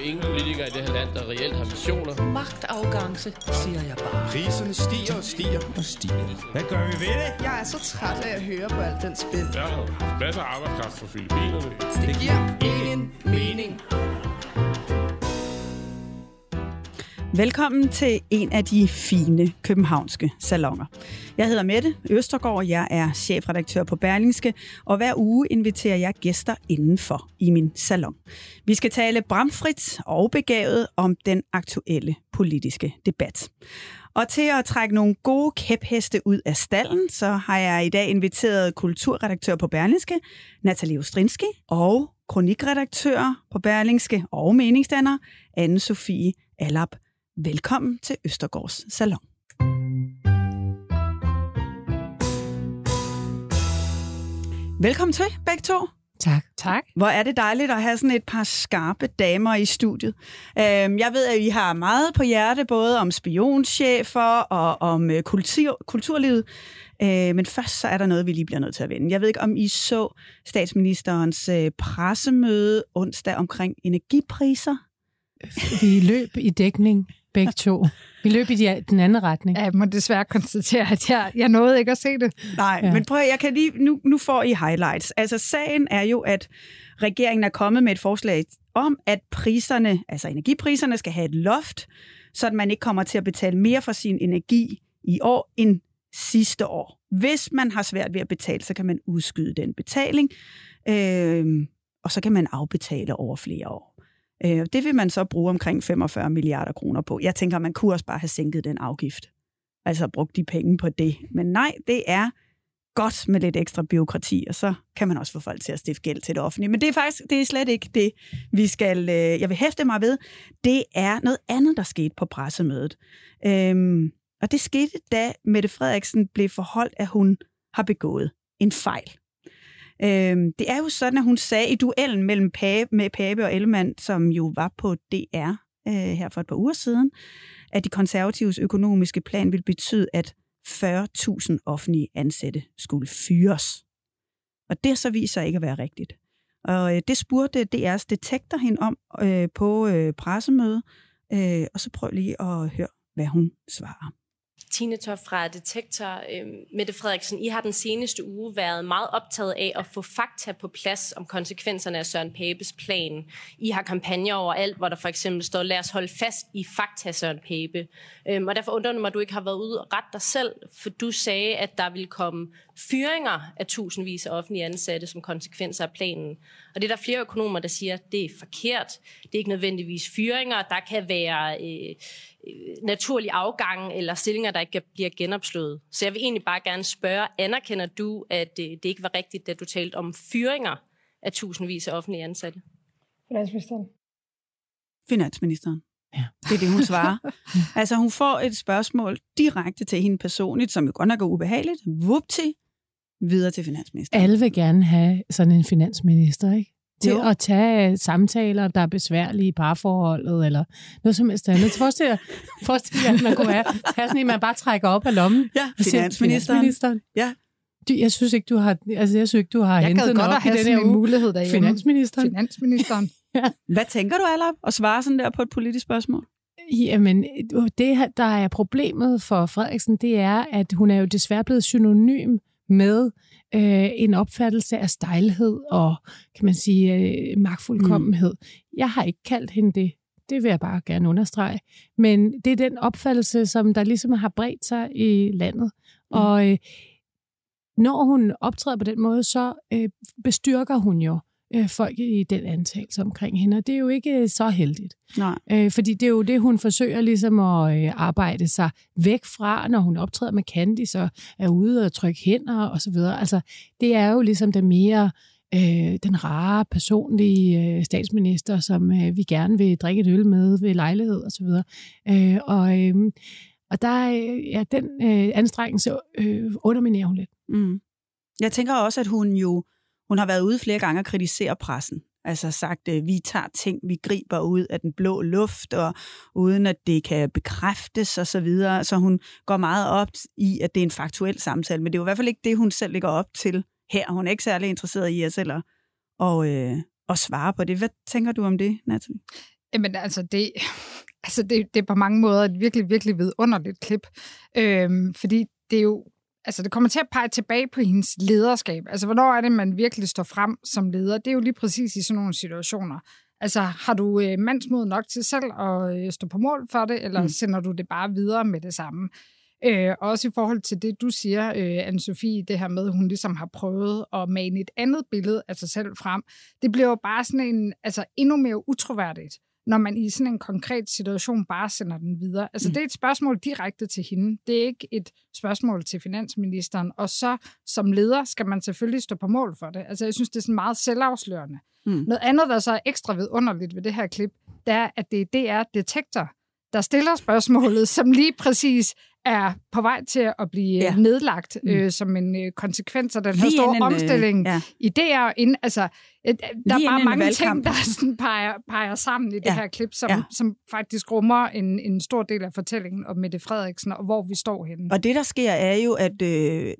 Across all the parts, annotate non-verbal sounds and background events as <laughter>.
jo ingen politikere i det her land, der reelt har missioner. Magtafgangse, siger jeg bare. Priserne stiger og stiger og stiger. Hvad gør vi ved det? Jeg er så træt af at høre på alt den spil. Der er masser af arbejdskraft fra Filippinerne. Det giver ingen mening. Velkommen til en af de fine københavnske salonger. Jeg hedder Mette Østergaard, jeg er chefredaktør på Berlingske, og hver uge inviterer jeg gæster indenfor i min salon. Vi skal tale bramfrit og begavet om den aktuelle politiske debat. Og til at trække nogle gode kæpheste ud af stallen, så har jeg i dag inviteret kulturredaktør på Berlingske, Natalie Ostrinski, og kronikredaktør på Berlingske og meningsdanner, anne Sofie Allap. Velkommen til Østergaards Salon. Velkommen til, begge to. Tak. Tak. Hvor er det dejligt at have sådan et par skarpe damer i studiet. Øhm, jeg ved, at I har meget på hjerte, både om spionchefer og om øh, kultur, kulturlivet. Øh, men først så er der noget, vi lige bliver nødt til at vende. Jeg ved ikke, om I så statsministerens øh, pressemøde onsdag omkring energipriser. Vi løb i dækning, begge to. Vi løb i de, den anden retning. Ja, jeg må desværre konstatere, at jeg, jeg nåede ikke at se det. Nej, ja. men prøv jeg kan lige, nu, nu får I highlights. Altså sagen er jo, at regeringen er kommet med et forslag om, at priserne, altså energipriserne, skal have et loft, så at man ikke kommer til at betale mere for sin energi i år end sidste år. Hvis man har svært ved at betale, så kan man udskyde den betaling, øh, og så kan man afbetale over flere år. Øh, det vil man så bruge omkring 45 milliarder kroner på. Jeg tænker, man kunne også bare have sænket den afgift. Altså brugt de penge på det. Men nej, det er godt med lidt ekstra byråkrati, og så kan man også få folk til at stifte gæld til det offentlige. Men det er faktisk det er slet ikke det, vi skal... Øh, jeg vil hæfte mig ved. Det er noget andet, der skete på pressemødet. Øhm, og det skete, da Mette Frederiksen blev forholdt, at hun har begået en fejl. Øhm, det er jo sådan, at hun sagde i duellen mellem Pape, med Pape og Ellemann, som jo var på DR øh, her for et par uger siden, at de konservatives økonomiske plan ville betyde, at 40.000 offentlige ansatte skulle fyres. Og det så viser ikke at være rigtigt. Og øh, det spurgte DR's detektor hende om øh, på øh, pressemøde, øh, og så prøv lige at høre, hvad hun svarer. Tine Tof fra Detektor. Øhm, Mette Frederiksen, I har den seneste uge været meget optaget af at få fakta på plads om konsekvenserne af Søren Papes plan. I har kampagner over alt, hvor der for eksempel står, lad os holde fast i fakta, Søren Pape. Øhm, og derfor undrer det mig, at du ikke har været ude og rette dig selv, for du sagde, at der vil komme fyringer af tusindvis af offentlige ansatte som konsekvenser af planen. Og det er der flere økonomer, der siger, at det er forkert. Det er ikke nødvendigvis fyringer. Der kan være øh, naturlig afgang eller stillinger, der ikke bliver genopslået. Så jeg vil egentlig bare gerne spørge, anerkender du, at øh, det ikke var rigtigt, da du talte om fyringer af tusindvis af offentlige ansatte? Finansministeren. Finansministeren. Ja. Det er det, hun svarer. <laughs> altså, hun får et spørgsmål direkte til hende personligt, som jo godt nok er ubehageligt. Vupti, videre til finansministeren. Alle vil gerne have sådan en finansminister, ikke? Til jo. at tage samtaler, der er besværlige i parforholdet, eller noget som helst andet. Forestil jer, <laughs> forestil jer at man kunne have, have sådan en, man bare trækker op af lommen. Ja, finansministeren. finansministeren. Ja. Du, jeg synes ikke, du har, altså, jeg synes ikke, du har jeg hentet nok i den her uge. mulighed derhjemme. Finansministeren. Finansministeren. <laughs> ja. Hvad tænker du, Alap, at svare sådan der på et politisk spørgsmål? Jamen, det, der er problemet for Frederiksen, det er, at hun er jo desværre blevet synonym med øh, en opfattelse af stejlhed og, kan man sige, øh, magtfuldkommenhed. Mm. Jeg har ikke kaldt hende det. Det vil jeg bare gerne understrege. Men det er den opfattelse, som der ligesom har bredt sig i landet. Mm. Og øh, når hun optræder på den måde, så øh, bestyrker hun jo øh, folk i den antagelse omkring hende, og det er jo ikke så heldigt. Nej. Øh, fordi det er jo det, hun forsøger ligesom at øh, arbejde sig væk fra, når hun optræder med Candice og er ude og trykke hænder og så videre. Altså, det er jo ligesom det mere øh, den rare, personlige øh, statsminister, som øh, vi gerne vil drikke et øl med ved lejlighed og så videre. Øh, og, øh, Og der er ja, den øh, anstrengelse øh, underminerer hun lidt. Mm. Jeg tænker også, at hun jo hun har været ude flere gange og kritisere pressen. Altså sagt, at vi tager ting, vi griber ud af den blå luft, og uden at det kan bekræftes og så videre. Så hun går meget op i, at det er en faktuel samtale, men det er jo i hvert fald ikke det, hun selv ligger op til her. Hun er ikke særlig interesseret i at selv at, og, øh, at svare på det. Hvad tænker du om det, Natalie? Jamen altså, det, altså det, det er på mange måder et virkelig, virkelig vidunderligt klip. Øhm, fordi det er jo altså det kommer til at pege tilbage på hendes lederskab. Altså, hvornår er det, man virkelig står frem som leder? Det er jo lige præcis i sådan nogle situationer. Altså, har du øh, mandsmod nok til selv at øh, stå på mål for det, eller mm. sender du det bare videre med det samme? Øh, også i forhold til det, du siger, øh, Anne-Sophie, det her med, at hun ligesom har prøvet at mane et andet billede af sig selv frem. Det bliver jo bare sådan en, altså endnu mere utroværdigt når man i sådan en konkret situation bare sender den videre. Altså, mm. det er et spørgsmål direkte til hende. Det er ikke et spørgsmål til finansministeren. Og så som leder skal man selvfølgelig stå på mål for det. Altså, jeg synes, det er sådan meget selvafslørende. Mm. Noget andet, der så er ekstra vidunderligt ved det her klip, det er, at det er DR Detektor, der stiller spørgsmålet, som lige præcis er på vej til at blive ja. nedlagt mm. øh, som en øh, konsekvens af den her store en, omstilling øh, ja. i DR. Ind, altså, øh, der Lige er bare mange ting, der <laughs> sådan peger, peger sammen i ja. det her klip, som, ja. som faktisk rummer en, en stor del af fortællingen om Mette Frederiksen og hvor vi står henne. Og det, der sker, er jo, at øh,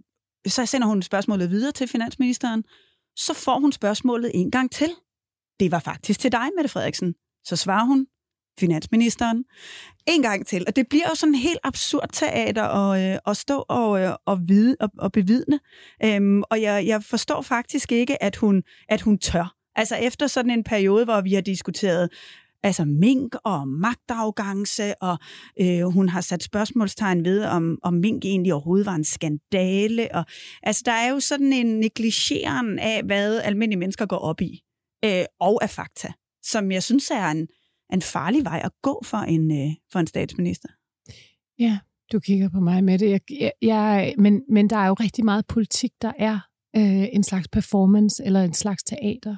så sender hun spørgsmålet videre til finansministeren, så får hun spørgsmålet en gang til. Det var faktisk til dig, Mette Frederiksen. Så svarer hun, finansministeren en gang til. Og det bliver jo sådan en helt absurd teater at, øh, at stå og, øh, og, vide, og, og bevidne. Øhm, og jeg, jeg forstår faktisk ikke, at hun, at hun tør. Altså efter sådan en periode, hvor vi har diskuteret altså mink og magtafgangse, og øh, hun har sat spørgsmålstegn ved, om, om mink egentlig overhovedet var en skandale. Og, altså der er jo sådan en negligeren af, hvad almindelige mennesker går op i, øh, og af fakta, som jeg synes er en, en farlig vej at gå for en, øh, for en statsminister. Ja, du kigger på mig med det. Jeg, jeg, jeg, men, men der er jo rigtig meget politik, der er øh, en slags performance eller en slags teater,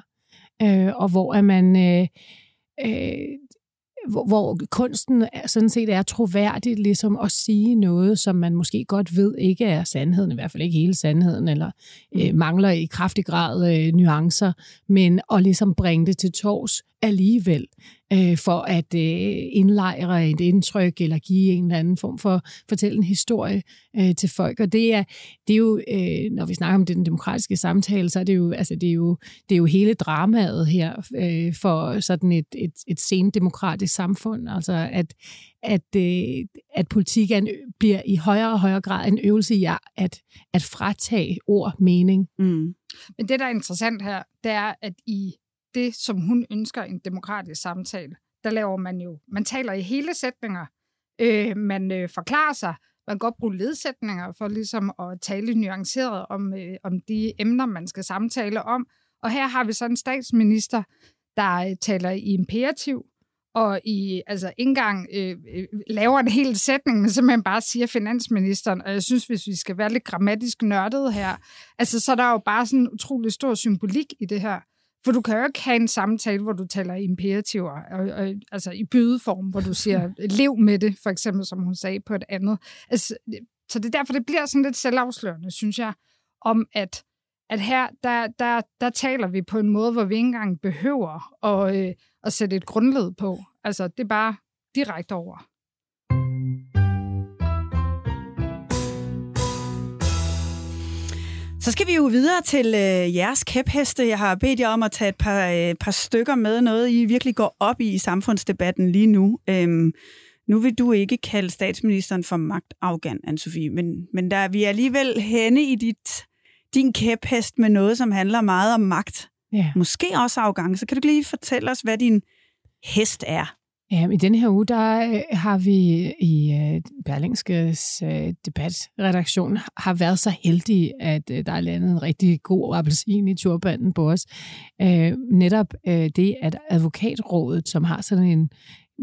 øh, og hvor er man... Øh, øh, hvor, hvor kunsten sådan set er troværdigt ligesom at sige noget, som man måske godt ved ikke er sandheden, i hvert fald ikke hele sandheden, eller øh, mm. mangler i kraftig grad øh, nuancer, men at ligesom bringe det til tors alligevel øh, for at øh, indlejre et indtryk eller give en eller anden form for fortælle en historie øh, til folk. Og det er, det er jo, øh, når vi snakker om den demokratiske samtale, så er det jo, altså, det er jo, det er jo hele dramaet her øh, for sådan et, et, et sent demokratisk samfund. Altså at, at, øh, at politik er en, bliver i højere og højere grad en øvelse i at, at fratage ord mening. Mm. Men det, der er interessant her, det er, at i det, som hun ønsker en demokratisk samtale, der laver man jo, man taler i hele sætninger, øh, man øh, forklarer sig, man kan godt bruge ledsætninger for ligesom at tale nuanceret om, øh, om de emner, man skal samtale om. Og her har vi så en statsminister, der øh, taler i imperativ, og i altså ikke engang øh, øh laver en hel sætning, men simpelthen bare siger finansministeren, og jeg synes, hvis vi skal være lidt grammatisk nørdet her, altså så er der jo bare sådan en utrolig stor symbolik i det her. For du kan jo ikke have en samtale, hvor du taler imperativer, og, og, altså i bydeform, hvor du siger, <laughs> lev med det, for eksempel, som hun sagde på et andet. Altså, så det er derfor, det bliver sådan lidt selvafslørende, synes jeg, om at, at her, der, der, der taler vi på en måde, hvor vi ikke engang behøver at, øh, at sætte et grundled på. Altså, det er bare direkte over. Så skal vi jo videre til øh, jeres kæpheste. Jeg har bedt jer om at tage et par, øh, par stykker med, noget I virkelig går op i i samfundsdebatten lige nu. Øhm, nu vil du ikke kalde statsministeren for magtafgant, Anne-Sophie, men, men der er vi alligevel henne i dit, din kæphest med noget, som handler meget om magt. Ja. Måske også arrogance. Kan du lige fortælle os, hvad din hest er? Ja, i denne her uge, der øh, har vi i øh, Berlingskes øh, debatredaktion har været så heldige, at der er landet en rigtig god appelsin i turbanden på os. Netop det, at advokatrådet, som har sådan en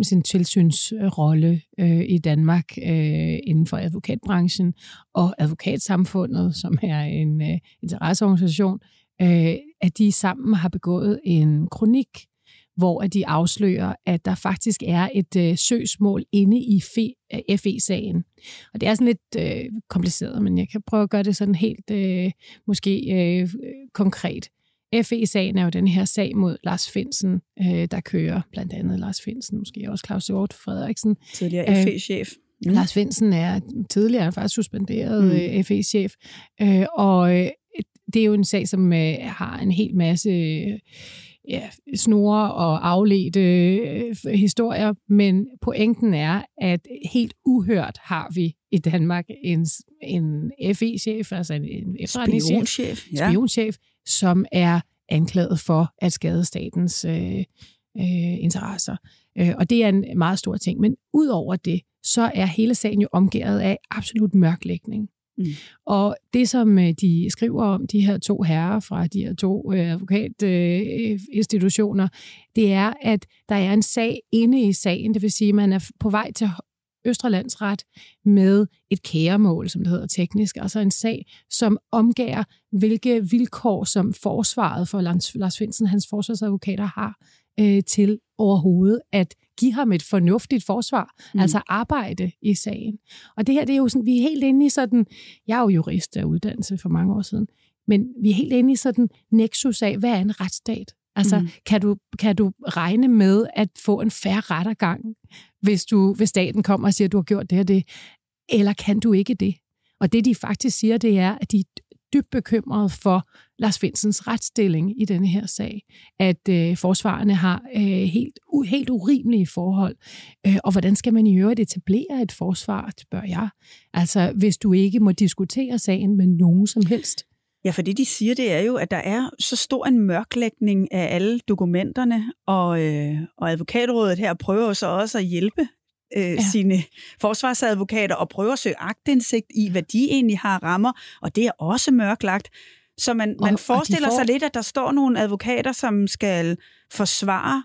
sin tilsynsrolle øh, i Danmark øh, inden for advokatbranchen, og advokatsamfundet, som er en øh, interesseorganisation, øh, at de sammen har begået en kronik hvor de afslører, at der faktisk er et øh, søgsmål inde i FE-sagen. Og det er sådan lidt øh, kompliceret, men jeg kan prøve at gøre det sådan helt øh, måske øh, konkret. FE-sagen er jo den her sag mod Lars Finsen, øh, der kører blandt andet Lars Finsen, måske også Claus Hjort Frederiksen. Tidligere FE-chef. Mm. Lars Finsen er tidligere faktisk suspenderet mm. øh, FE-chef, øh, og øh, det er jo en sag, som øh, har en hel masse øh, ja, snore og afledte øh, historier, men pointen er, at helt uhørt har vi i Danmark en, en FE-chef, altså en, en efterretningschef, ja. spionchef, som er anklaget for at skade statens øh, øh, interesser. Øh, og det er en meget stor ting. Men ud over det, så er hele sagen jo omgivet af absolut mørklægning. Mm. Og det, som øh, de skriver om, de her to herrer fra de her to øh, advokatinstitutioner, øh, det er, at der er en sag inde i sagen, det vil sige, at man er på vej til Østrelandsret med et kæremål, som det hedder teknisk, altså en sag, som omgår, hvilke vilkår, som forsvaret for Lars Finsen, hans forsvarsadvokater, har øh, til overhovedet at give ham et fornuftigt forsvar, mm. altså arbejde i sagen. Og det her, det er jo sådan, vi er helt inde i sådan, jeg er jo jurist af uddannelse for mange år siden, men vi er helt inde i sådan nexus af, hvad er en retsstat? Altså, mm. kan, du, kan du regne med at få en færre rettergang, hvis, du, hvis staten kommer og siger, at du har gjort det og det? Eller kan du ikke det? Og det, de faktisk siger, det er, at de er dybt bekymrede for Lars Finsens retsstilling i denne her sag. At øh, forsvarerne har øh, helt, u, helt urimelige forhold. Øh, og hvordan skal man i øvrigt etablere et forsvar, spørger jeg. Altså, hvis du ikke må diskutere sagen med nogen som helst. Ja, for det de siger, det er jo, at der er så stor en mørklægning af alle dokumenterne, og, øh, og advokatrådet her prøver så også at hjælpe øh, ja. sine forsvarsadvokater og prøver at søge agtindsigt i, hvad de egentlig har rammer, og det er også mørklagt. Så man, man og, forestiller og får... sig lidt, at der står nogle advokater, som skal forsvare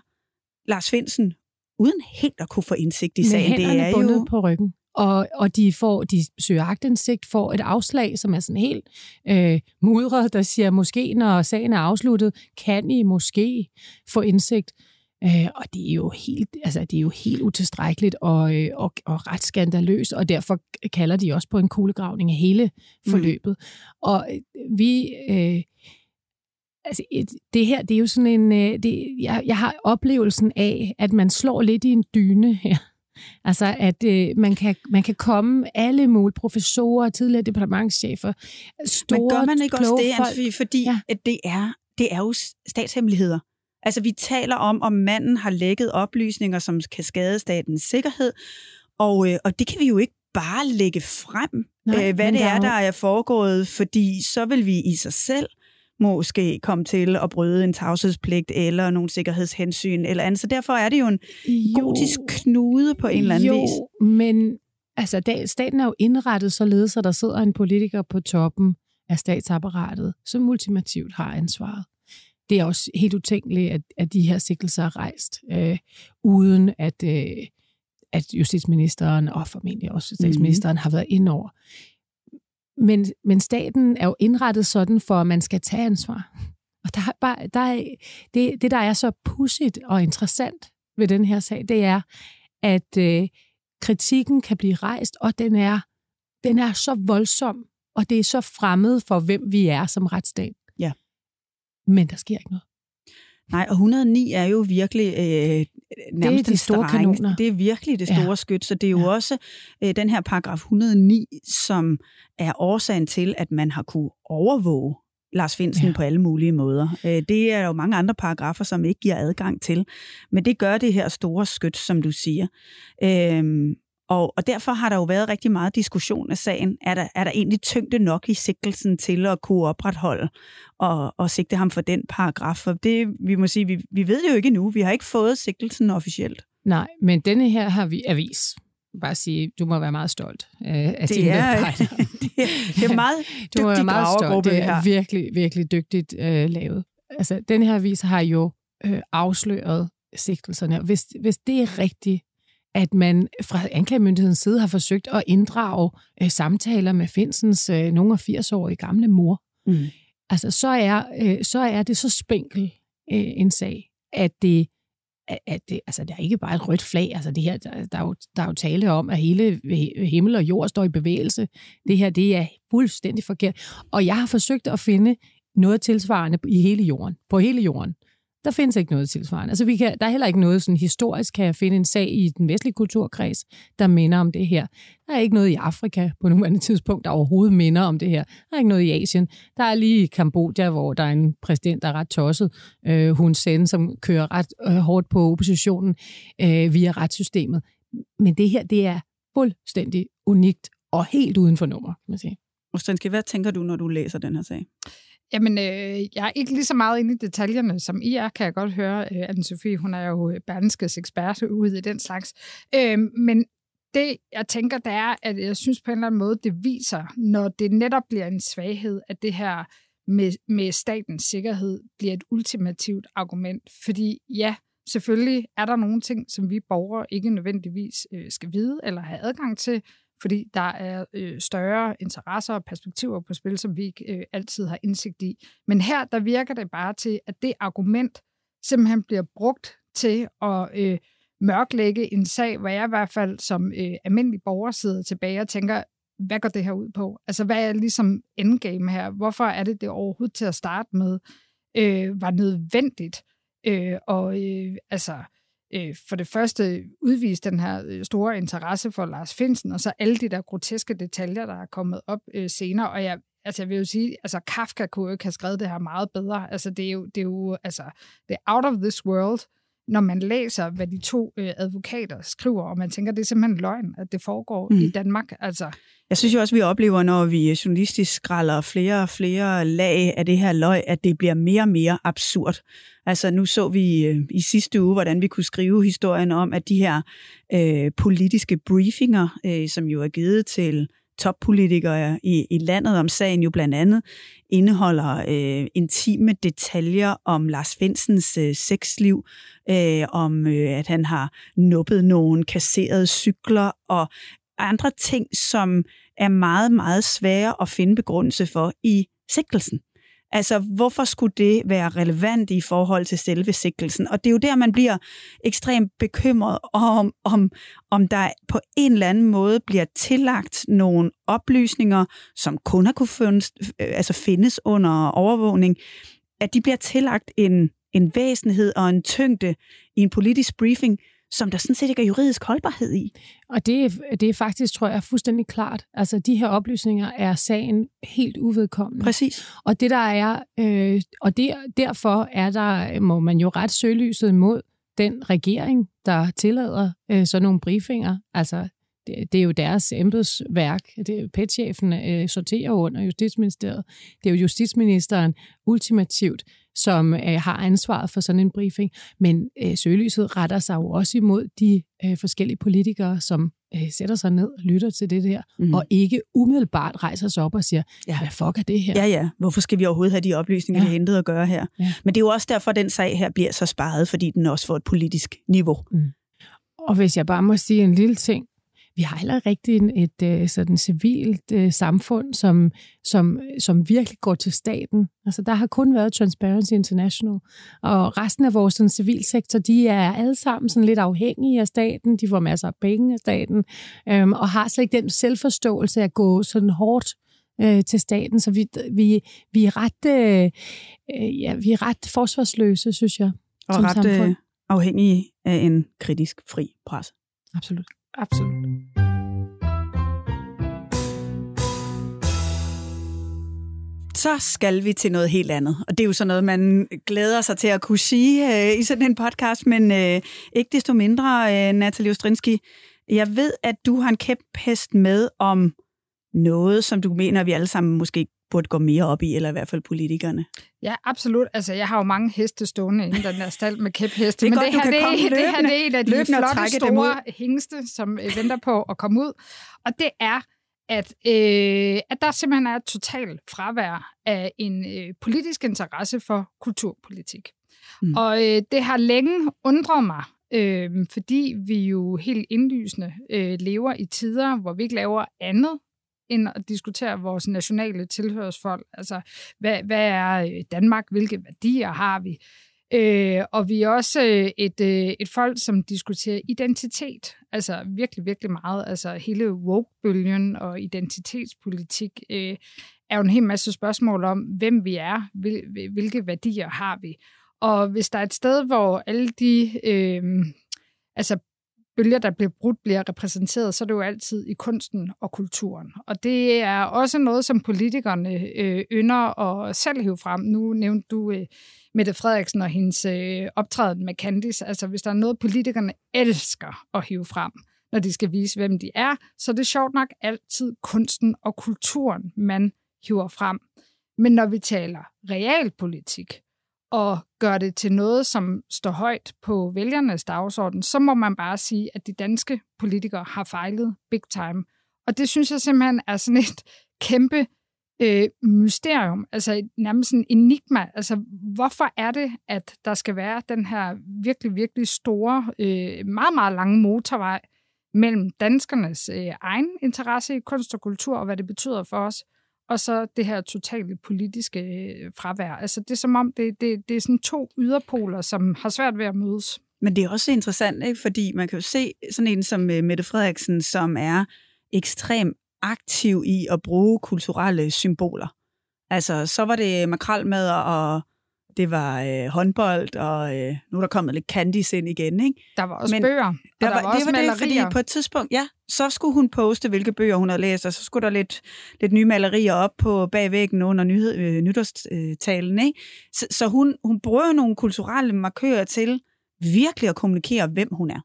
Lars Finsen, uden helt at kunne få indsigt i sagen. Med det er jo på ryggen og, og de får de søger agtindsigt, får et afslag, som er sådan helt øh, mudret, der siger, måske når sagen er afsluttet, kan I måske få indsigt. Øh, og det er jo helt, altså, det er jo helt utilstrækkeligt og, øh, og, og ret skandaløst, og derfor kalder de også på en kuglegravning af hele mm. forløbet. Mm. Og øh, vi... Øh, altså, et, det her, det er jo sådan en... Øh, det, jeg, jeg har oplevelsen af, at man slår lidt i en dyne her. <laughs> Altså, at øh, man, kan, man kan komme alle mulige professorer, tidligere departementchefer, store, Men gør man ikke også det, folk? fordi ja. at det, er, det er jo statshemmeligheder. Altså, vi taler om, om manden har lækket oplysninger, som kan skade statens sikkerhed, og, øh, og det kan vi jo ikke bare lægge frem, Nej, øh, hvad det er, der er foregået, fordi så vil vi i sig selv måske komme til at bryde en tavshedspligt eller nogle sikkerhedshensyn eller andet. Så derfor er det jo en jo, gotisk knude på en eller anden jo, vis. men altså, staten er jo indrettet således, at der sidder en politiker på toppen af statsapparatet, som ultimativt har ansvaret. Det er også helt utænkeligt, at, at de her sikkelser er rejst, øh, uden at, øh, at justitsministeren og formentlig også statsministeren mm. har været ind over. Men, men staten er jo indrettet sådan for, at man skal tage ansvar. Og der er bare, der er, det, det, der er så pudsigt og interessant ved den her sag, det er, at øh, kritikken kan blive rejst, og den er, den er så voldsom, og det er så fremmed for, hvem vi er som retsstat. Men der sker ikke noget. Nej, og 109 er jo virkelig øh, nærmest det er de store streng. kanoner. Det er virkelig det store ja. skyt, så det er jo ja. også øh, den her paragraf 109, som er årsagen til, at man har kunne overvåge Lars Finsen ja. på alle mulige måder. Øh, det er jo mange andre paragrafer, som ikke giver adgang til, men det gør det her store skyt, som du siger. Øh, og, og derfor har der jo været rigtig meget diskussion af sagen. Er der, er der egentlig tyngde nok i sigtelsen til at kunne opretholde og, og sigte ham for den paragraf? For det, vi må sige, vi, vi ved det jo ikke endnu. Vi har ikke fået sigtelsen officielt. Nej, men denne her har vi avis. Bare sige, du må være meget stolt øh, af det er, <laughs> det, er, det er meget <laughs> du må være meget stolt. Det er virkelig, virkelig dygtigt øh, lavet. Altså, den her avis har jo øh, afsløret sigtelserne. Hvis, hvis det er rigtigt, at man fra anklagemyndighedens side har forsøgt at inddrage øh, samtaler med Finsens øh, nogle af 80-årige gamle mor. Mm. Altså, så er, øh, så er det så spinkel øh, en sag, at det at det, altså, det er ikke bare et rødt flag. Altså, det her, der, der, er jo, der er jo tale om, at hele himmel og jord står i bevægelse. Det her, det er fuldstændig forkert. Og jeg har forsøgt at finde noget tilsvarende i hele jorden, på hele jorden. Der findes ikke noget tilsvarende. Altså, vi kan, der er heller ikke noget sådan historisk, kan jeg finde en sag i den vestlige kulturkreds, der minder om det her. Der er ikke noget i Afrika på nuværende tidspunkt, der overhovedet minder om det her. Der er ikke noget i Asien. Der er lige i Kambodja, hvor der er en præsident, der er ret tosset. Øh, hun Sen, som kører ret øh, hårdt på oppositionen øh, via retssystemet. Men det her, det er fuldstændig unikt og helt uden for nummer, kan man sige. Ostrinske, hvad tænker du, når du læser den her sag? Jamen, øh, jeg er ikke lige så meget inde i detaljerne, som I er, kan jeg godt høre. Øh, Anne-Sophie, hun er jo øh, Berlingskes ekspert ude i den slags. Øh, men det, jeg tænker, det er, at jeg synes på en eller anden måde, det viser, når det netop bliver en svaghed, at det her med, med statens sikkerhed bliver et ultimativt argument. Fordi ja, selvfølgelig er der nogle ting, som vi borgere ikke nødvendigvis øh, skal vide eller have adgang til, fordi der er øh, større interesser og perspektiver på spil, som vi ikke øh, altid har indsigt i. Men her, der virker det bare til, at det argument simpelthen bliver brugt til at øh, mørklægge en sag, hvor jeg i hvert fald som øh, almindelig borger sidder tilbage og tænker, hvad går det her ud på? Altså, hvad er ligesom endgame her? Hvorfor er det det overhovedet til at starte med øh, var nødvendigt? Øh, og øh, altså, øh, for det første udvise den her øh, store interesse for Lars Finsen, og så alle de der groteske detaljer, der er kommet op øh, senere. Og jeg, altså jeg vil jo sige, altså Kafka kunne jo ikke have skrevet det her meget bedre. Altså det er jo, det er jo altså, det er out of this world, når man læser, hvad de to øh, advokater skriver, og man tænker, det er simpelthen løgn, at det foregår mm. i Danmark. Altså. Jeg synes jo også, vi oplever, når vi journalistisk skralder flere og flere lag af det her løg, at det bliver mere og mere absurd. Altså nu så vi øh, i sidste uge, hvordan vi kunne skrive historien om, at de her øh, politiske briefinger, øh, som jo er givet til toppolitikere i, i landet om sagen jo blandt andet indeholder øh, intime detaljer om Lars Finsens øh, sexliv, øh, om øh, at han har nuppet nogle kasserede cykler og andre ting, som er meget, meget svære at finde begrundelse for i sigtelsen. Altså, hvorfor skulle det være relevant i forhold til selve sigtelsen? Og det er jo der, man bliver ekstremt bekymret om, om, om der på en eller anden måde bliver tillagt nogle oplysninger, som kun har kunne findes, øh, altså findes under overvågning, at de bliver tillagt en, en væsenhed og en tyngde i en politisk briefing, som der sådan set ikke er juridisk holdbarhed i. Og det, det er faktisk, tror jeg, fuldstændig klart. Altså, de her oplysninger er sagen helt uvedkommende. Præcis. Og det der er, øh, og det, derfor er der, må man jo ret søgelyset mod den regering, der tillader øh, sådan nogle briefinger. Altså, det, det er jo deres embedsværk. Det, petchefen øh, sorterer under Justitsministeriet. Det er jo justitsministeren ultimativt, som øh, har ansvaret for sådan en briefing. Men øh, søgelyset retter sig jo også imod de øh, forskellige politikere, som øh, sætter sig ned og lytter til det der, mm. og ikke umiddelbart rejser sig op og siger, ja. hvad fuck er det her? Ja, ja. Hvorfor skal vi overhovedet have de oplysninger, ja. vi hentet at gøre her? Ja. Men det er jo også derfor, at den sag her bliver så sparet, fordi den også får et politisk niveau. Mm. Og hvis jeg bare må sige en lille ting, vi har heller rigtig et, et sådan civilt uh, samfund, som, som, som virkelig går til staten. Altså, der har kun været Transparency International, og resten af vores sådan, civilsektor, de er alle sammen sådan lidt afhængige af staten, de får masser af penge af staten, øhm, og har slet ikke den selvforståelse at gå sådan hårdt øh, til staten, så vi, vi, vi, er ret, øh, ja, vi er ret forsvarsløse, synes jeg, og som ret samfund. Øh, afhængige af en kritisk fri presse. Absolut. Absolut. Så skal vi til noget helt andet. Og det er jo sådan noget, man glæder sig til at kunne sige øh, i sådan en podcast, men øh, ikke desto mindre, øh, Natalie Ostrinski. Jeg ved, at du har en kæphest med om noget, som du mener, vi alle sammen måske burde gå mere op i, eller i hvert fald politikerne. Ja, absolut. Altså, jeg har jo mange heste stående inden den der stald med kæpheste. <laughs> Det men godt, det, her, det, løbende, det her det er en af de flotte store hængste, som øh, venter på at komme ud. Og det er, at, øh, at der simpelthen er et totalt fravær af en øh, politisk interesse for kulturpolitik. Mm. Og øh, det har længe undret mig, øh, fordi vi jo helt indlysende øh, lever i tider, hvor vi ikke laver andet ind og diskutere vores nationale tilhørsfolk. Altså, hvad, hvad er øh, Danmark? Hvilke værdier har vi? Øh, og vi er også øh, et, øh, et folk, som diskuterer identitet, altså virkelig, virkelig meget. Altså hele woke-bølgen og identitetspolitik øh, er jo en hel masse spørgsmål om, hvem vi er, hvil, hvilke værdier har vi. Og hvis der er et sted, hvor alle de øh, altså bølger, der bliver brudt, bliver repræsenteret, så er det jo altid i kunsten og kulturen. Og det er også noget, som politikerne øh, ynder at selv hive frem. Nu nævnte du øh, Mette Frederiksen og hendes øh, optræden med Candice. Altså, hvis der er noget, politikerne elsker at hive frem, når de skal vise, hvem de er, så er det sjovt nok altid kunsten og kulturen, man hiver frem. Men når vi taler realpolitik, og gør det til noget, som står højt på vælgernes dagsorden, så må man bare sige, at de danske politikere har fejlet big time. Og det synes jeg simpelthen er sådan et <laughs> kæmpe øh, mysterium, altså nærmest en enigma. Altså, hvorfor er det, at der skal være den her virkelig, virkelig store, øh, meget, meget lange motorvej mellem danskernes øh, egen interesse i kunst og kultur, og hvad det betyder for os, og så det her totale politiske øh, fravær. Altså, det er som om, det, det, det er sådan to yderpoler, som har svært ved at mødes. Men det er også interessant, ikke? fordi man kan jo se sådan en som øh, Mette Frederiksen, som er ekstremt aktiv i at bruge kulturelle symboler. Altså, så var det makralmad og det var øh, håndbold, og øh, nu er der kommet lidt Candice ind igen. Ikke? Der var også Men bøger, og der, der var, var også det var malerier. Det, fordi på et tidspunkt, ja, så skulle hun poste, hvilke bøger hun har læst, og så skulle der lidt, lidt nye malerier op på bagvæggen under nyhed, øh, nytårstalen. Ikke? Så, så hun, hun bruger nogle kulturelle markører til virkelig at kommunikere, hvem hun er.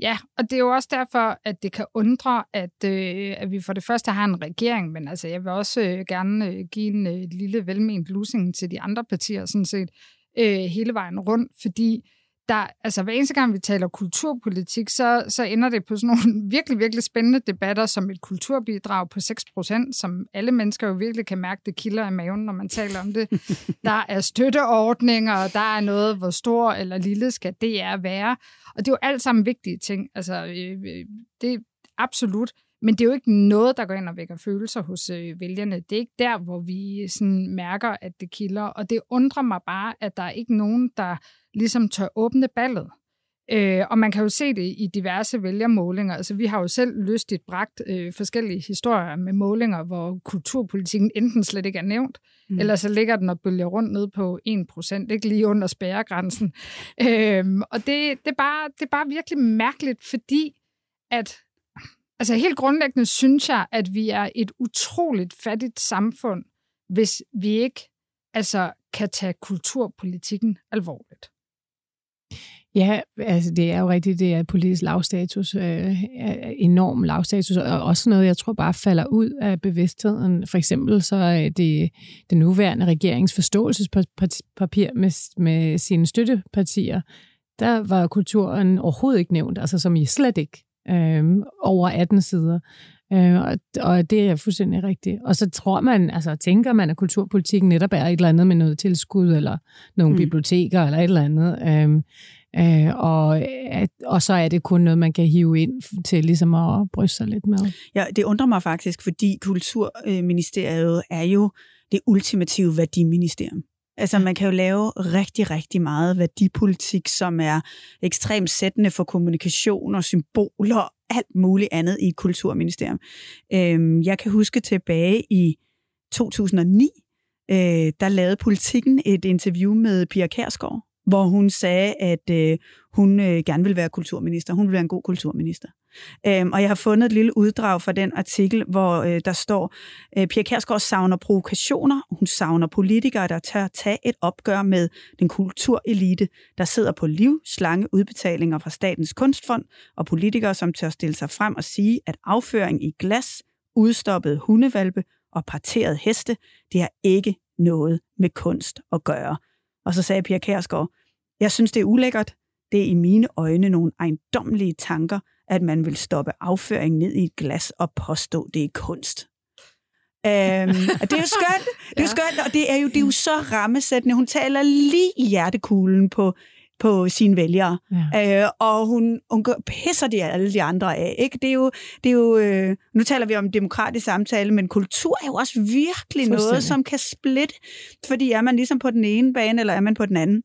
Ja, og det er jo også derfor, at det kan undre, at, øh, at vi for det første har en regering, men altså, jeg vil også øh, gerne øh, give en øh, lille velment lusing til de andre partier, sådan set, øh, hele vejen rundt, fordi der, altså hver eneste gang vi taler kulturpolitik, så, så ender det på sådan nogle <laughs> virkelig, virkelig spændende debatter, som et kulturbidrag på 6%, som alle mennesker jo virkelig kan mærke, det kilder i maven, når man taler om det. <laughs> Der er støtteordninger, og der er noget, hvor stor eller lille skal det er være. Og det er jo alt sammen vigtige ting. Altså, øh, øh, det er absolut. Men det er jo ikke noget, der går ind og vækker følelser hos øh, vælgerne. Det er ikke der, hvor vi sådan mærker, at det kilder. Og det undrer mig bare, at der er ikke nogen, der ligesom tør åbne ballet. Øh, og man kan jo se det i diverse vælgermålinger. Altså, vi har jo selv lystigt bragt øh, forskellige historier med målinger, hvor kulturpolitikken enten slet ikke er nævnt, mm. eller så ligger den og bølger rundt ned på 1%, ikke lige under spærregrænsen. Øh, og det, det, er bare, det er bare virkelig mærkeligt, fordi at altså helt grundlæggende synes jeg, at vi er et utroligt fattigt samfund, hvis vi ikke altså, kan tage kulturpolitikken alvorligt. Ja, altså det er jo rigtigt, det er politisk lavstatus, øh, øh, enorm lavstatus, og også noget, jeg tror bare falder ud af bevidstheden. For eksempel så er det den nuværende regerings forståelsespapir med, med sine støttepartier, der var kulturen overhovedet ikke nævnt, altså som I slet ikke øh, over 18 sider. Øh, og, og det er fuldstændig rigtigt. Og så tror man, altså tænker man, at kulturpolitikken netop er et eller andet med noget tilskud, eller nogle mm. biblioteker, eller et eller andet. Øh, Øh, og, at, og så er det kun noget, man kan hive ind til ligesom at bryste sig lidt med. Ja, det undrer mig faktisk, fordi Kulturministeriet er jo det ultimative værdiministerium. Altså man kan jo lave rigtig, rigtig meget værdipolitik, som er ekstremt sættende for kommunikation og symboler og alt muligt andet i et kulturministerium. Øhm, jeg kan huske tilbage i 2009, øh, der lavede politikken et interview med Pia Kærsgaard, hvor hun sagde, at øh, hun øh, gerne vil være kulturminister. Hun vil være en god kulturminister. Øhm, og jeg har fundet et lille uddrag fra den artikel, hvor øh, der står, øh, Pia Kærsgaard savner provokationer, hun savner politikere, der tør tage et opgør med den kulturelite, der sidder på livslange udbetalinger fra Statens Kunstfond, og politikere, som tør stille sig frem og sige, at afføring i glas, udstoppede hundevalpe og parterede heste, det har ikke noget med kunst at gøre. Og så sagde Pia Kærsgaard, jeg synes, det er ulækkert. Det er i mine øjne nogle ejendomlige tanker, at man vil stoppe afføring ned i et glas og påstå, det er kunst. Øhm, <laughs> og det er jo skønt, det er jo skønt, og det er jo, det er jo så rammesættende. Hun taler lige i hjertekuglen på, på sine vælgere. Ja. Øh, og hun, hun pisser de alle de andre af. Ikke? Det er jo, det er jo øh, nu taler vi om demokratisk samtale, men kultur er jo også virkelig noget, som kan splitte. Fordi er man ligesom på den ene bane, eller er man på den anden?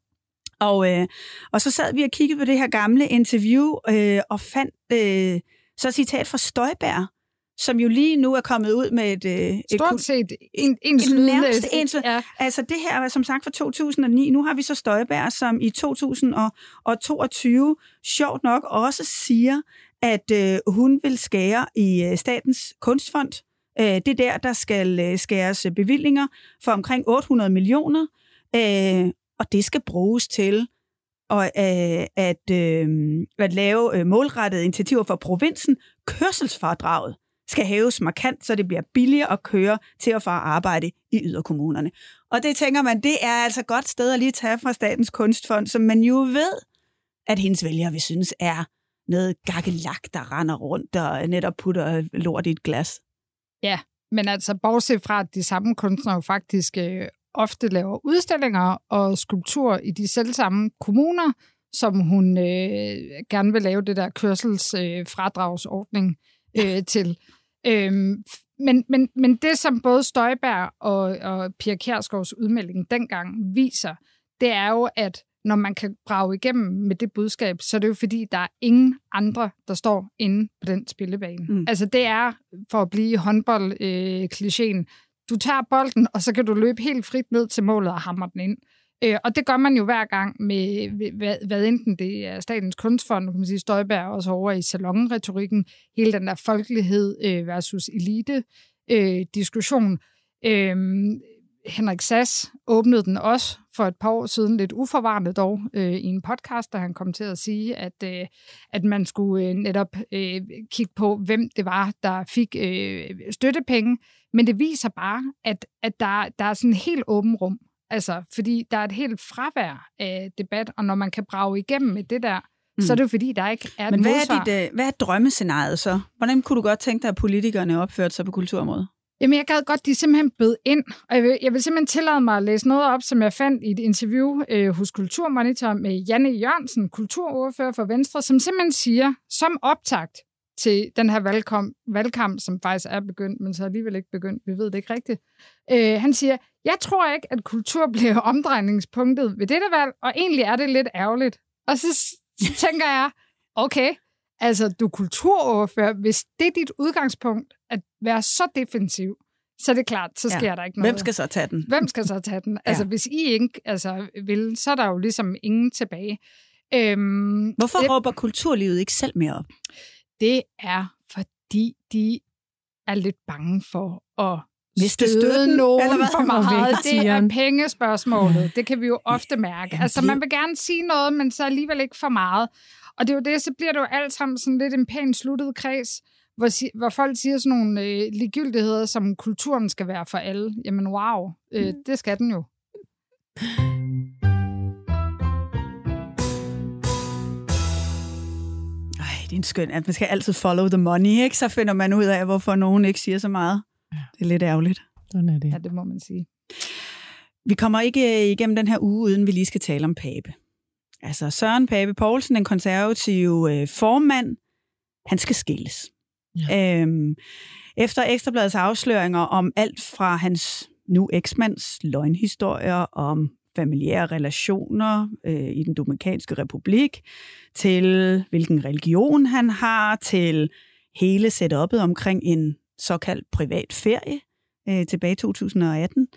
Og, øh, og så sad vi og kiggede på det her gamle interview øh, og fandt øh, så et citat fra Støjberg, som jo lige nu er kommet ud med et... Øh, Stort set en, en, en nærmest ens, ja. Altså det her er som sagt fra 2009. Nu har vi så Støjberg, som i 2022 sjovt nok også siger, at øh, hun vil skære i øh, Statens Kunstfond. Øh, det er der, der skal øh, skæres bevillinger for omkring 800 millioner, øh, og det skal bruges til og, øh, at, øh, at lave øh, målrettede initiativer for provinsen. Kørselsfradraget skal hæves markant, så det bliver billigere at køre til og fra arbejde i yderkommunerne. Og det tænker man, det er altså godt sted at lige tage fra Statens Kunstfond, som man jo ved, at hendes vælgere vil synes er noget gakkelak, der render rundt og netop putter lort i et glas. Ja, men altså bortset fra, at de samme kunstnere jo faktisk øh, ofte laver udstillinger og skulpturer i de selv samme kommuner, som hun øh, gerne vil lave det der kørselsfradragsordning øh, øh, <laughs> til. Øhm, men, men, men det, som både Støjberg og, og Pia Kjærsgaards udmelding dengang viser, det er jo, at når man kan brage igennem med det budskab, så er det jo fordi, der er ingen andre, der står inde på den spillebane. Mm. Altså det er, for at blive håndbold-klichéen, øh, du tager bolden, og så kan du løbe helt frit ned til målet og hamre den ind. Øh, og det gør man jo hver gang med, hvad, hvad enten det er Statens Kunstfond, kan man sige, Støjberg også over i salonretorikken, hele den der folkelighed øh, versus elite øh, diskussion. Øh, Henrik Sass åbnede den også for et par år siden, lidt uforvarende dog, øh, i en podcast, der han kom til at sige, at, øh, at man skulle øh, netop øh, kigge på, hvem det var, der fik øh, støttepenge. Men det viser bare, at, at der, der er sådan en helt åben rum. Altså, fordi der er et helt fravær af debat, og når man kan brage igennem med det der, mm. så er det jo fordi, der ikke er Men hvad er, dit, øh, hvad er drømmescenariet så? Hvordan kunne du godt tænke dig, at politikerne opførte sig på kulturområdet? Jamen, jeg gad godt, de simpelthen bød ind. Og jeg vil, jeg vil simpelthen tillade mig at læse noget op, som jeg fandt i et interview øh, hos Kulturmonitor med Janne Jørgensen, kulturordfører for Venstre, som simpelthen siger, som optakt til den her valgkamp, valgkamp, som faktisk er begyndt, men så alligevel ikke begyndt, vi ved det ikke rigtigt. Øh, han siger, jeg tror ikke, at kultur <laughs> bliver omdrejningspunktet ved dette valg, og egentlig er det lidt ærgerligt. Og så, så tænker jeg, okay, altså du er kulturoverfører, hvis det er dit udgangspunkt, være så defensiv, så er det klart, så sker ja. der ikke noget. Hvem skal så tage den? Hvem skal så tage den? <laughs> ja. Altså, hvis I ikke altså, vil, så er der jo ligesom ingen tilbage. Øhm, Hvorfor det, råber kulturlivet ikke selv mere op? Det er, fordi de er lidt bange for at Miste støtte nogen eller hvad? for meget. Det er pengespørgsmålet. Det kan vi jo ofte mærke. Altså, man vil gerne sige noget, men så alligevel ikke for meget. Og det er jo det, så bliver det jo alt sammen sådan lidt en pæn sluttet kreds, hvor, hvor folk siger sådan nogle øh, ligegyldigheder, som kulturen skal være for alle. Jamen wow, øh, mm. det skal den jo. Ej, det er en skøn, at man skal altid follow the money, ikke? Så finder man ud af, hvorfor nogen ikke siger så meget. Ja. Det er lidt ærgerligt. Sådan er det. Ja, det må man sige. Vi kommer ikke øh, igennem den her uge, uden vi lige skal tale om Pape. Altså Søren Pape Poulsen, den konservative øh, formand, han skal skilles. Ja. Øhm, efter Ekstrabladets afsløringer om alt fra hans nu eksmands løgnhistorier om familiære relationer øh, i den Dominikanske Republik, til hvilken religion han har, til hele setup'et omkring en såkaldt privat ferie øh, tilbage i 2018,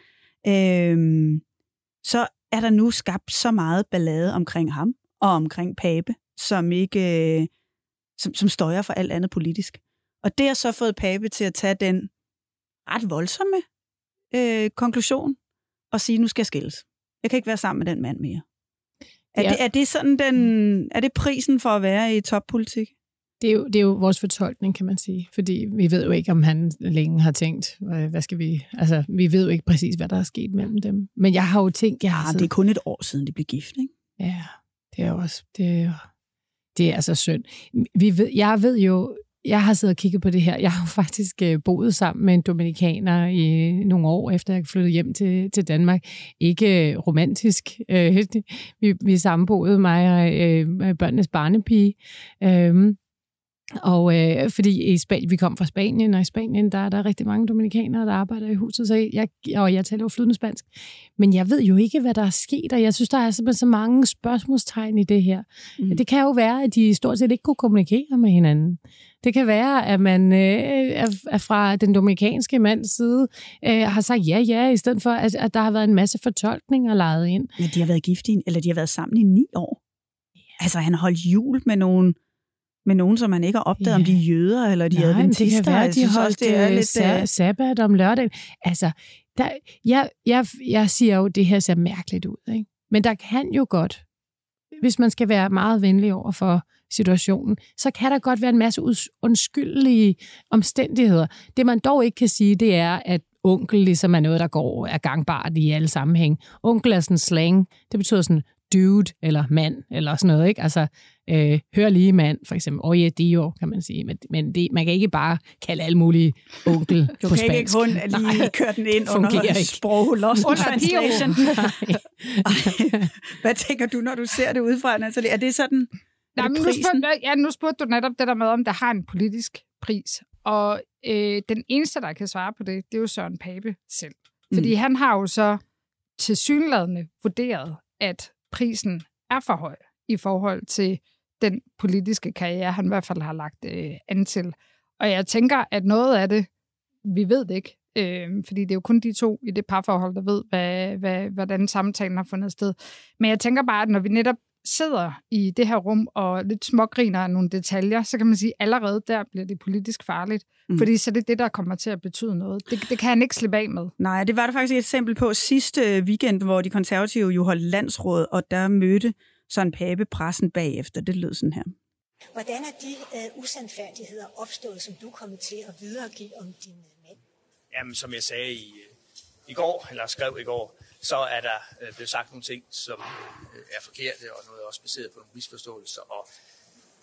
øh, så er der nu skabt så meget ballade omkring ham og omkring Pape, som ikke øh, som, som støjer for alt andet politisk. Og det har så fået Pape til at tage den ret voldsomme øh, konklusion og sige, nu skal jeg skilles. Jeg kan ikke være sammen med den mand mere. Er, ja. det, er det sådan den, er det prisen for at være i toppolitik? Det er, jo, det er jo vores fortolkning, kan man sige. Fordi vi ved jo ikke, om han længe har tænkt, hvad skal vi... Altså, vi ved jo ikke præcis, hvad der er sket mellem dem. Men jeg har jo tænkt... Jeg har ja, det er kun et år siden, de blev gift, ikke? Ja, det er også... Det er, det er altså synd. Vi ved, jeg ved jo, jeg har siddet og kigget på det her. Jeg har jo faktisk øh, boet sammen med en dominikaner i nogle år, efter jeg flyttede hjem til, til Danmark. Ikke øh, romantisk. Øh, <laughs> vi, vi samboede mig og børnenes barnepige. Øhm, og øh, fordi i Spanien, vi kom fra Spanien, og i Spanien, der er der rigtig mange dominikanere, der arbejder i huset, så jeg, og jeg taler jo flydende spansk. Men jeg ved jo ikke, hvad der er sket, og jeg synes, der er simpelthen så mange spørgsmålstegn i det her. Mm. Det kan jo være, at de stort set ikke kunne kommunikere med hinanden. Det kan være, at man øh, er, er fra den dominikanske mands side øh, har sagt ja, ja, i stedet for, at, at der har været en masse fortolkninger lejet ind. Ja, de har været gift i, eller de har været sammen i ni år. Altså, han holdt jul med nogen med nogen, som man ikke har opdaget, ja. om de er jøder eller de Nej, adventister. det kan være, de holdt det er øh, lidt, sa- øh, sabbat om lørdagen. Altså, der, jeg, jeg, jeg siger jo, at det her ser mærkeligt ud. Ikke? Men der kan jo godt, hvis man skal være meget venlig over for situationen, så kan der godt være en masse undskyldelige omstændigheder. Det man dog ikke kan sige, det er, at onkel ligesom er noget, der går er gangbart i alle sammenhæng. Onkel er sådan slang. Det betyder sådan dude eller mand eller sådan noget. Ikke? Altså, øh, hør lige mand, for eksempel. Oye dio, kan man sige. Men, men det, man kan ikke bare kalde alle mulige onkel Du på kan ikke spansk. kun lige Nej, <laughs> køre den ind under sprog lost Under translation. <laughs> Ej, Hvad tænker du, når du ser det udefra, Natalie? Er det sådan, Nej, er men det nu, spurgte, ja, nu spurgte du netop det der med, om der har en politisk pris. Og øh, den eneste, der kan svare på det, det er jo Søren Pape selv. Fordi Mm. han har jo så til vurderet, at prisen er for høj i forhold til den politiske karriere, han i hvert fald har lagt øh, an til. Og jeg tænker, at noget af det, vi ved det ikke, øh, fordi det er jo kun de to i det parforhold, der ved, hvad, hvad, hvordan samtalen har fundet sted. Men jeg tænker bare, at når vi netop sidder i det her rum og lidt smågriner af nogle detaljer, så kan man sige, at allerede der bliver det politisk farligt. Mm. Fordi så er det det, der kommer til at betyde noget. Det, det kan han ikke slippe af med. Nej, det var der faktisk et eksempel på sidste weekend, hvor de konservative jo holdt landsråd, og der mødte Søren Pape pressen bagefter. Det lød sådan her. Hvordan er de øh, usandfærdigheder opstået, som du er kommet til at videregive om din øh, mand? Jamen, som jeg sagde i, øh, i går, eller skrev i går, så er der øh, blevet sagt nogle ting, som øh, er forkerte, og noget er også baseret på nogle misforståelser, og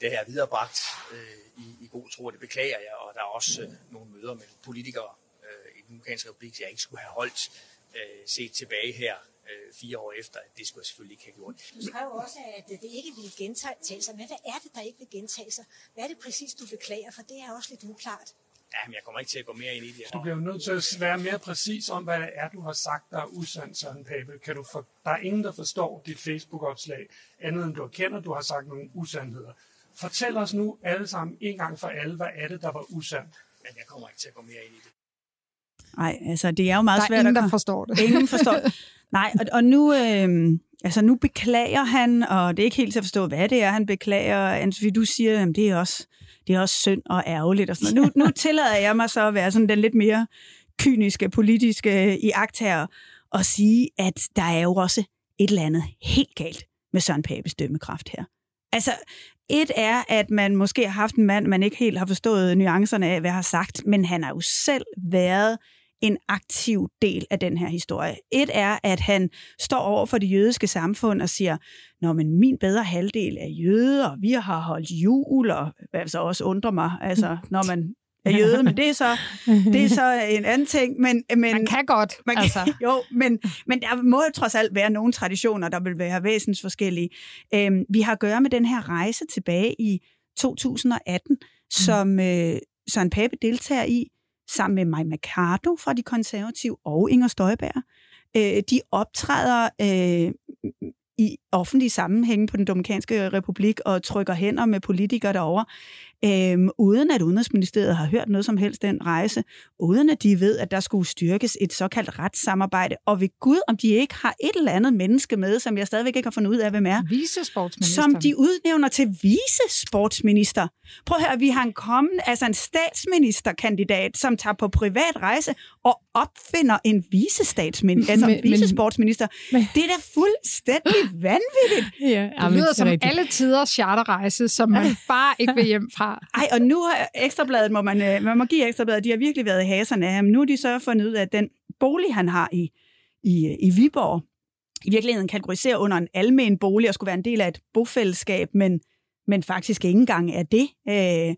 det er viderebragt øh, i, i god tro, og det beklager jeg, og der er også øh, nogle møder med politikere øh, i den Ukrainske Republik, jeg ikke skulle have holdt øh, set tilbage her øh, fire år efter, at det skulle jeg selvfølgelig ikke have gjort. Du skrev også, at øh, det ikke ville gentage sig. Men hvad er det, der ikke vil gentage sig? Hvad er det præcis, du beklager? For det er også lidt uklart. Ja, men jeg kommer ikke til at gå mere ind i det. Du bliver jo nødt til at være mere præcis om, hvad det er, du har sagt, der er usandt, Søren Pape. Kan du for... Der er ingen, der forstår dit Facebook-opslag, andet end du erkender, du har sagt nogle usandheder. Fortæl os nu alle sammen, en gang for alle, hvad er det, der var usandt? Men jeg kommer ikke til at gå mere ind i det. Nej, altså det er jo meget Der er svært ingen, at der forstår det. Ingen forstår det. <laughs> Nej, og, og nu, øh, altså nu beklager han, og det er ikke helt til at forstå, hvad det er, han beklager. Anne-Sophie, du siger, at det er også, det er også synd og ærgerligt. Og sådan noget. <laughs> Nu, nu tillader jeg mig så at være sådan den lidt mere kyniske, politiske iagtager og sige, at der er jo også et eller andet helt galt med Søren Papes dømmekraft her. Altså, et er, at man måske har haft en mand, man ikke helt har forstået nuancerne af, hvad jeg har sagt, men han har jo selv været en aktiv del af den her historie. Et er, at han står over for det jødiske samfund og siger, Nå, men min bedre halvdel er jøde, og vi har holdt jul, og hvad så også undrer mig, altså, <laughs> når man er jøde, men det er så, det er så en anden ting. Men, men, Man kan godt, man kan, altså. <laughs> Jo, men, men der må jo trods alt være nogle traditioner, der vil være væsensforskellige. Øhm, vi har at gøre med den her rejse tilbage i 2018, som øh, Søren Pape deltager i, sammen med Maj Mercado fra De Konservative og Inger Støjberg. Øh, de optræder øh, i offentlige sammenhænge på den Dominikanske Republik og trykker hænder med politikere derovre, øhm, uden at Udenrigsministeriet har hørt noget som helst den rejse, uden at de ved, at der skulle styrkes et såkaldt retssamarbejde, og ved Gud, om de ikke har et eller andet menneske med, som jeg stadigvæk ikke har fundet ud af, hvem er, som de udnævner til vicesportsminister. Prøv at høre, vi har en kommende, altså en statsministerkandidat, som tager på privat rejse og opfinder en vicestatsminister, altså en Men- men- vicesportsminister. Det er da fuldstændig vanvittigt. Ja, Det lyder som alle tiders charterrejse, som man <laughs> bare ikke vil hjem fra. Ej, og nu har Ekstrabladet, må man, øh, man må give Ekstrabladet, de har virkelig været i haserne af ham. Nu er de så fundet ud af, at den bolig, han har i, i, øh, i Viborg, i virkeligheden kategoriserer under en almen bolig og skulle være en del af et bofællesskab, men, men faktisk ikke engang er det. Øh,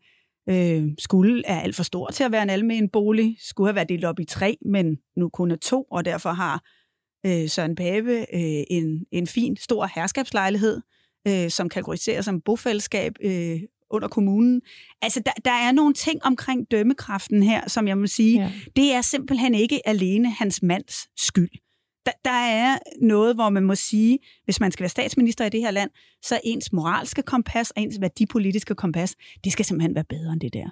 øh, skulle er alt for stor til at være en almen bolig, skulle have været delt op i tre, men nu kun er to, og derfor har øh, Søren Pape øh, en, en fin, stor herskabslejlighed, øh, som kategoriseres som bofællesskab, øh, under kommunen. Altså, der, der er nogle ting omkring dømmekraften her, som jeg må sige, ja. det er simpelthen ikke alene hans mands skyld. Der, der er noget, hvor man må sige, hvis man skal være statsminister i det her land, så ens moralske kompas og ens værdipolitiske kompas, det skal simpelthen være bedre end det der.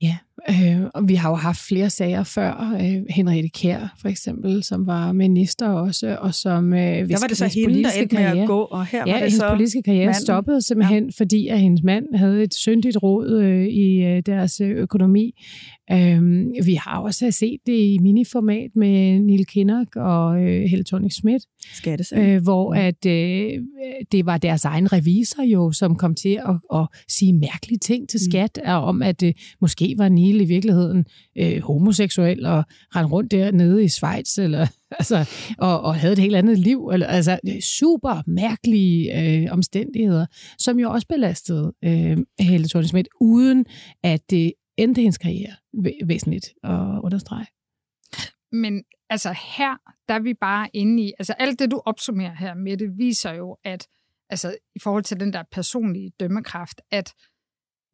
Ja, øh, og vi har jo haft flere sager før. Øh, Henriette Kær for eksempel, som var minister også, og som... Øh, der var det så hende, der endte med at gå, og her ja, var det hendes så politiske karriere manden. stoppede simpelthen, ja. fordi at hendes mand havde et syndigt råd øh, i øh, deres øh, økonomi. Øh, vi har også set det i miniformat med Neil Kinnock og øh, Helle thorning schmidt øh, hvor at øh, det var deres egen revisor jo, som kom til at, at sige mærkelige ting til skat, mm. om at øh, måske var Neil i virkeligheden øh, homoseksuel og rendte rundt dernede i Schweiz, eller, <laughs> altså, og, og havde et helt andet liv. Eller, altså øh, super mærkelige øh, omstændigheder, som jo også belastede øh, Helle thorning uden at det endte hendes karriere væsentligt at understrege. Men altså her, der er vi bare inde i, altså alt det, du opsummerer her med det, viser jo, at altså i forhold til den der personlige dømmekraft, at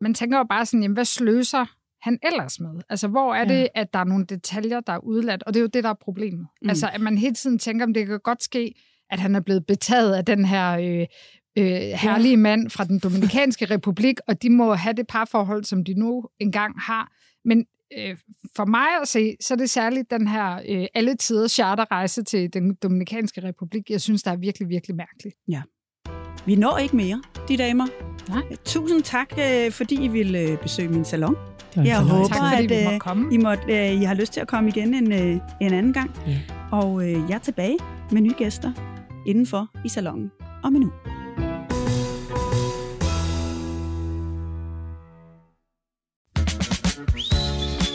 man tænker jo bare sådan, jamen hvad sløser han ellers med? Altså hvor er det, ja. at der er nogle detaljer, der er udladt, og det er jo det, der er problemet. Mm. Altså at man hele tiden tænker, om det kan godt ske, at han er blevet betaget af den her øh, øh, herlige mand fra den Dominikanske <laughs> Republik, og de må have det parforhold, som de nu engang har. Men øh, for mig at se, så er det særligt den her øh, alle tider charterrejse til den Dominikanske Republik, jeg synes, der er virkelig, virkelig mærkeligt. Ja. Vi når ikke mere, de damer. Nej. Tusind tak, øh, fordi I ville øh, besøge min salon. Jeg håber, Tak, fordi at øh, komme. I, måtte, øh, I har lyst til at komme igen en, øh, en anden gang. Ja. Og øh, jeg er tilbage med nye gæster indenfor i salonen om en uge.